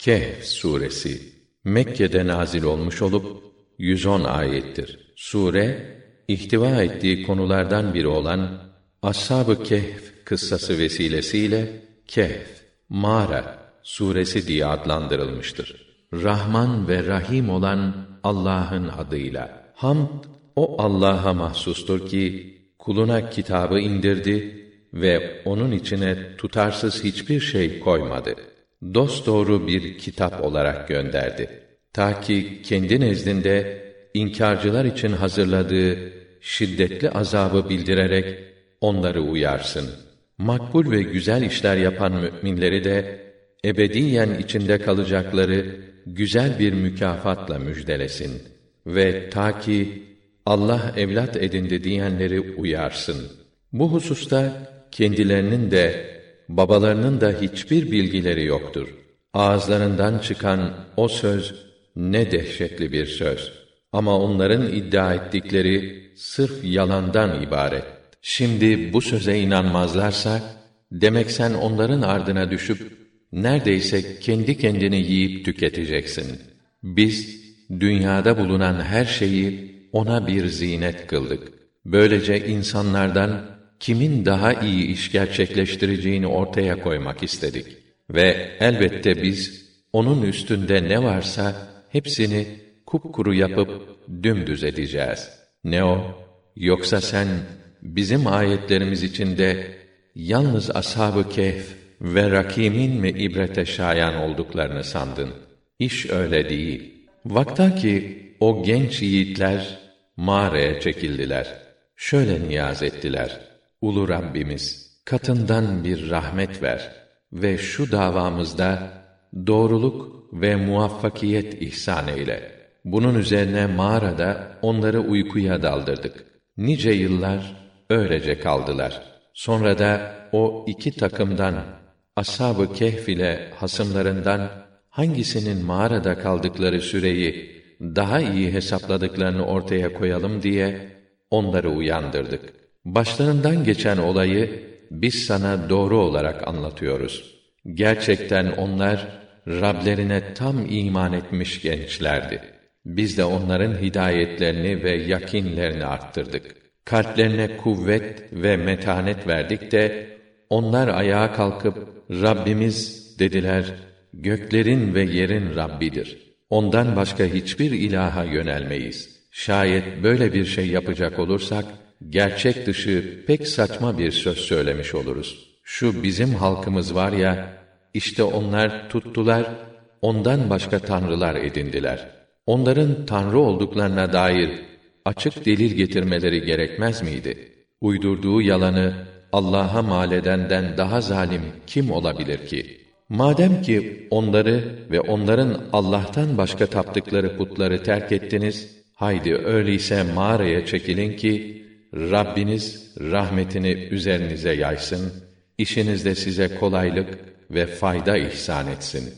Kehf suresi Mekke'de nazil olmuş olup 110 ayettir. Sure ihtiva ettiği konulardan biri olan Ashab-ı Kehf kıssası vesilesiyle Kehf mağara suresi diye adlandırılmıştır. Rahman ve Rahim olan Allah'ın adıyla. Hamd o Allah'a mahsustur ki kuluna kitabı indirdi ve onun içine tutarsız hiçbir şey koymadı. Dost doğru bir kitap olarak gönderdi. Ta ki kendi nezdinde inkarcılar için hazırladığı şiddetli azabı bildirerek onları uyarsın. Makbul ve güzel işler yapan müminleri de ebediyen içinde kalacakları güzel bir mükafatla müjdelesin ve ta ki Allah evlat edindi diyenleri uyarsın. Bu hususta kendilerinin de babalarının da hiçbir bilgileri yoktur. Ağızlarından çıkan o söz ne dehşetli bir söz. Ama onların iddia ettikleri sırf yalandan ibaret. Şimdi bu söze inanmazlarsa demek sen onların ardına düşüp neredeyse kendi kendini yiyip tüketeceksin. Biz dünyada bulunan her şeyi ona bir zinet kıldık. Böylece insanlardan kimin daha iyi iş gerçekleştireceğini ortaya koymak istedik. Ve elbette biz onun üstünde ne varsa hepsini kupkuru yapıp dümdüz edeceğiz. Ne o? Yoksa sen bizim ayetlerimiz içinde yalnız ashab-ı kehf ve rakimin mi ibrete şayan olduklarını sandın? İş öyle değil. Vakta ki o genç yiğitler mağaraya çekildiler. Şöyle niyaz ettiler. Ulu Rabbimiz, katından bir rahmet ver ve şu davamızda doğruluk ve muvaffakiyet ihsan eyle. Bunun üzerine mağarada onları uykuya daldırdık. Nice yıllar öylece kaldılar. Sonra da o iki takımdan Ashab-ı Kehf ile hasımlarından hangisinin mağarada kaldıkları süreyi daha iyi hesapladıklarını ortaya koyalım diye onları uyandırdık. Başlarından geçen olayı biz sana doğru olarak anlatıyoruz. Gerçekten onlar Rablerine tam iman etmiş gençlerdi. Biz de onların hidayetlerini ve yakinlerini arttırdık. Kalplerine kuvvet ve metanet verdik de onlar ayağa kalkıp Rabbimiz dediler göklerin ve yerin Rabbidir. Ondan başka hiçbir ilaha yönelmeyiz. Şayet böyle bir şey yapacak olursak gerçek dışı pek saçma bir söz söylemiş oluruz. Şu bizim halkımız var ya işte onlar tuttular ondan başka tanrılar edindiler. Onların tanrı olduklarına dair açık delil getirmeleri gerekmez miydi? Uydurduğu yalanı Allah'a mal edenden daha zalim kim olabilir ki? Madem ki onları ve onların Allah'tan başka taptıkları putları terk ettiniz, haydi öyleyse mağaraya çekilin ki Rabbiniz rahmetini üzerinize yaysın, işinizde size kolaylık ve fayda ihsan etsin.